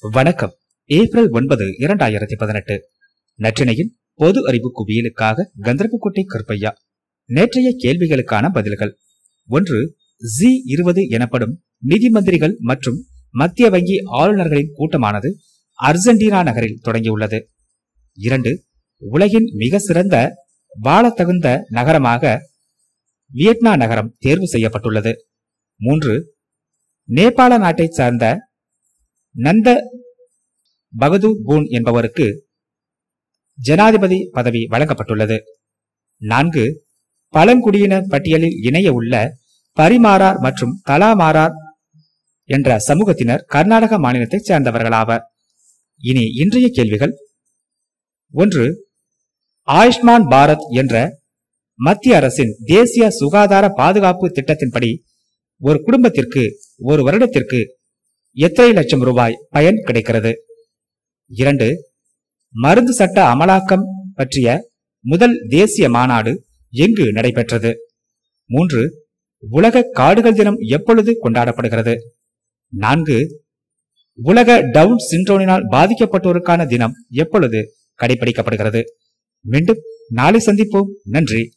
வணக்கம். ஏப்ரல் ஒன்பது இரண்டாயிரத்தி பதினெட்டு. நற்றினையின் பொது அறிவு குவியலுக்காக கந்தர்புக்கோட்டை கருப்பையா. நேற்றைய கேள்விகளுக்கான பதில்கள். ஒன்று ஜி இருபது எனப்படும் நிதி மந்திரிகள் மற்றும் மத்திய வங்கி ஆளுநர்களின் கூட்டமானது அர்ஜென்டினா நகரில் தொடங்கியுள்ளது. இரண்டு உலகின் மிக சிறந்த வாழத்தகுந்த நகரமாக வியட்னா நகரம் தேர்வு செய்யப்பட்டுள்ளது. மூன்று நேபாள நாட்டைச் சார்ந்த நந்த பகதூர் பூன் என்பவருக்கு ஜனாதிபதி பதவி வழங்கப்பட்டுள்ளது. நான்கு பழங்குடியினர் பட்டியலில் இணைய உள்ள பரிமாறார் மற்றும் தலாமாறார் என்ற சமூகத்தினர் கர்நாடக மாநிலத்தைச் சேர்ந்தவர்களாவர். இனி இன்றைய கேள்விகள். ஒன்று ஆயுஷ்மான் பாரத் என்ற மத்திய அரசின் தேசிய சுகாதார பாதுகாப்பு திட்டத்தின்படி ஒரு குடும்பத்திற்கு ஒரு வருடத்திற்கு எத்தனை லட்சம் ரூபாய் பயன் கிடைக்கிறது? இரண்டு மருந்து சட்ட அமலாக்கம் பற்றிய முதல் தேசிய மாநாடு எங்கு நடைபெற்றது? மூன்று உலக காடுகள் தினம் எப்பொழுது கொண்டாடப்படுகிறது? நான்கு உலக டவுன் சிண்ட்ரோனினால் பாதிக்கப்பட்டோருக்கான தினம் எப்பொழுது கடைபிடிக்கப்படுகிறது? மீண்டும் நாளை சந்திப்போம். நன்றி.